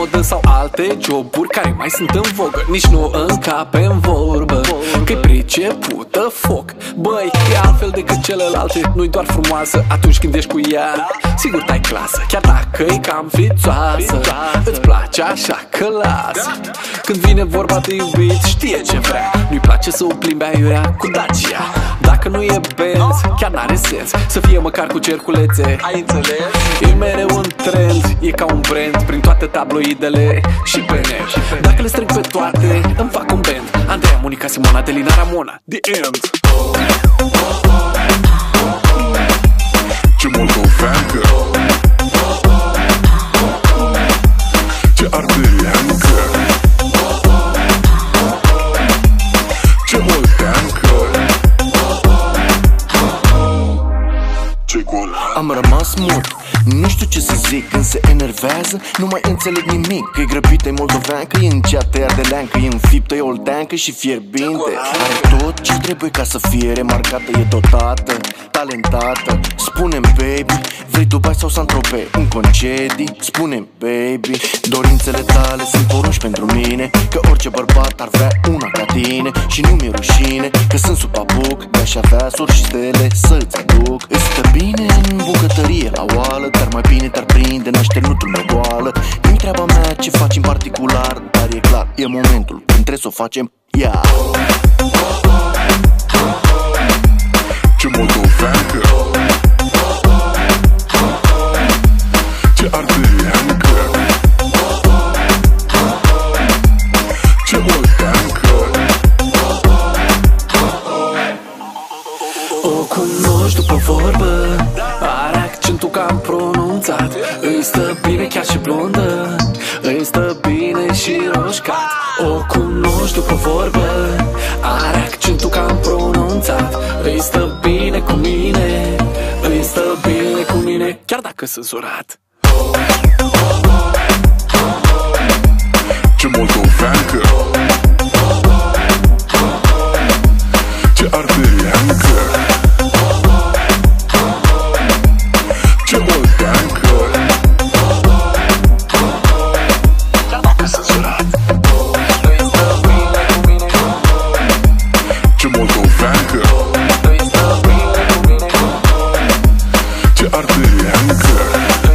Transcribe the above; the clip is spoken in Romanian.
le-a făcut din modă sau alte joburi care mai sunt în vogă. Nici nu încape în vorbă Că-i pricepută foc. Băi, e altfel decât celelalte Nu-i doar frumoasă atunci când ești cu ea. Sigur dai clasă, chiar dacă e cam fițoasă Îți place așa că lasă. Când vine vorba de iubit, știe ce vrea. Nu-i place să o plimbe aiurea cu Dacia. Dacă nu e Benz, chiar n-are sens Să fie măcar cu cerculețe. Ai înțeles? E mereu un trend, e ca un brand Prin toate tabloidele și pe net. Dacă le strâng pe toate, îmi fac un band. Andreea, Monica, Simona, Delina, Ramona. The End. Ce moldoveancă Ce Ce gol. Am rămas mut Nu știu ce să zic când se enervează. Nu mai înțeleg nimic. Că e grăbită, e moldoveancă E înceată, e ardeleancă E înfiptă, e olteancă și fierbinte. Are tot ce trebuie ca să fie remarcată E dotată, talentată. Spune-mi baby Vrei Dubai sau Saint-Tropez? Un concedii? Spune-mi baby Dorințele tale sunt porunci pentru mine. Că orice bărbat ar vrea una ca tine. Și nu mi-e rușine Că sunt sub apuc De-aș avea sori și stele să-ți ce faci în particular Dar e clar, e momentul când trebuie să o facem Ia. Ce moldoveancă Ce ardeleancă Ce moldeancă O cunoști după vorbă Are accentul cam pronunțat Îi stă bine chiar și blondă Îi stă bine și roșcat O cunoști după vorbă. Are accentul cam pronunțat. Îi stă bine cu mine Îi stă bine cu mine Chiar dacă sunt zurat Ce moldoveancă ardeleancă Îi